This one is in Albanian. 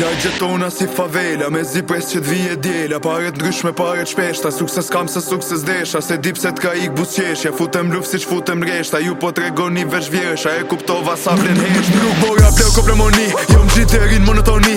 Lagjet tona si favela Me zi pres që t'vije e diela Paret ndryshme paret shpeshta Sukses kam se sukses desha Se di pse t'ka ik buzqeshja Futem luft siç futem n'reshta Ju po tregoni veç vjersha E kuptova sa vlen heshtja Nuk bora pleh uk o plemoni Jom gjithë herë n'monotoni